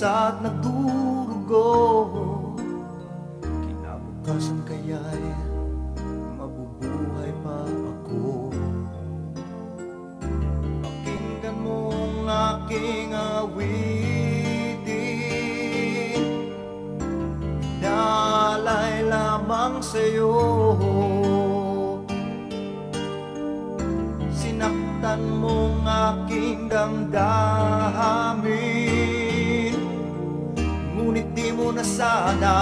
Nag-isa at nagdurugo. Kinabukasan kaya'y mabubuhay pa ako. Pakinggan mo ang aking awitin. Nalay lamang sa'yo. Sinaktan mong aking damdamin mo na sana.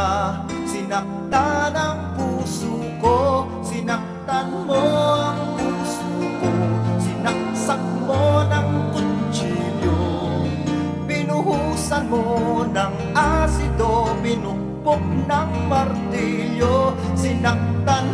Sinaktan ang puso ko. Sinaktan mo ang puso ko. Sinaksak mo ng kutsilyo. Binuhusan mo ng asido. Binukpok ng martilyo. Sinaktan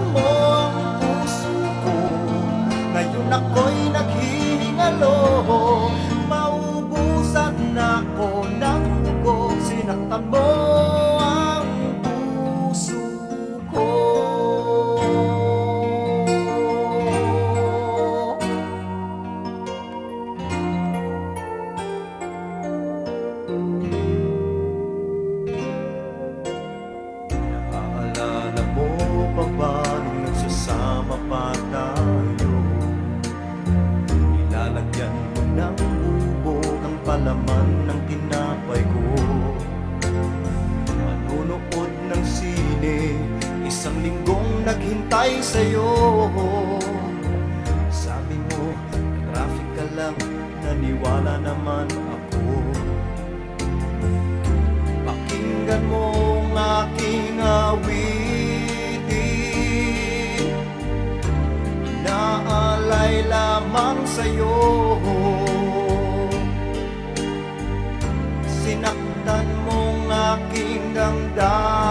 naghintay sa'yo. Sabi mo, traffic ka lang, naniwala naman ako. Pakinggan mo ang aking awitin. Inaalay lamang sa'yo. Sinaktan mong aking damdamin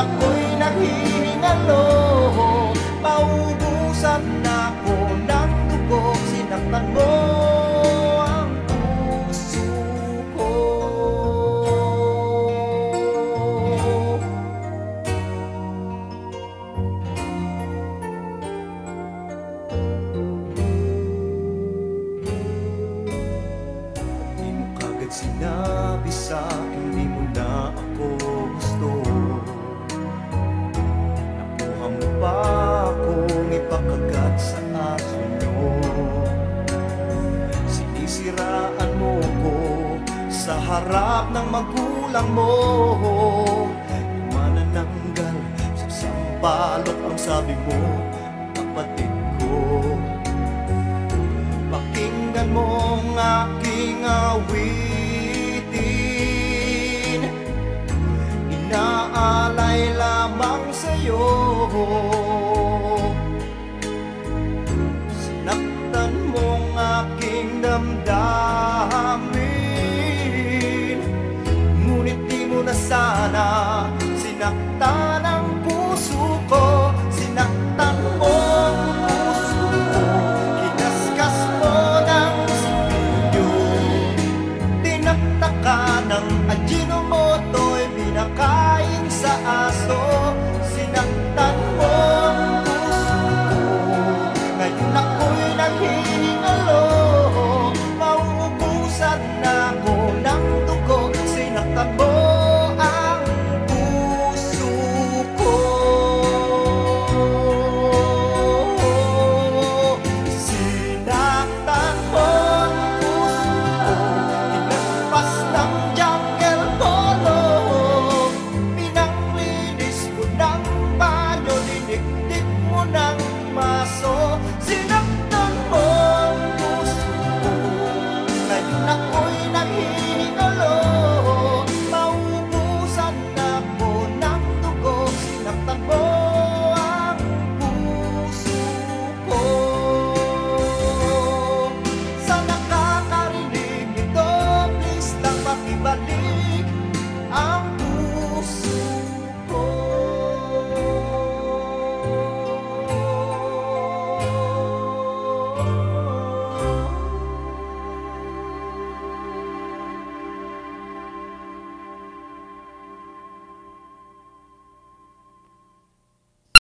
anak ko'y harap ng magulang mo. Manananggal sa sampalok ang sabi mo Kapatid ko. Pakinggan mo ang aking awitin. Inaalay lamang sa'yo.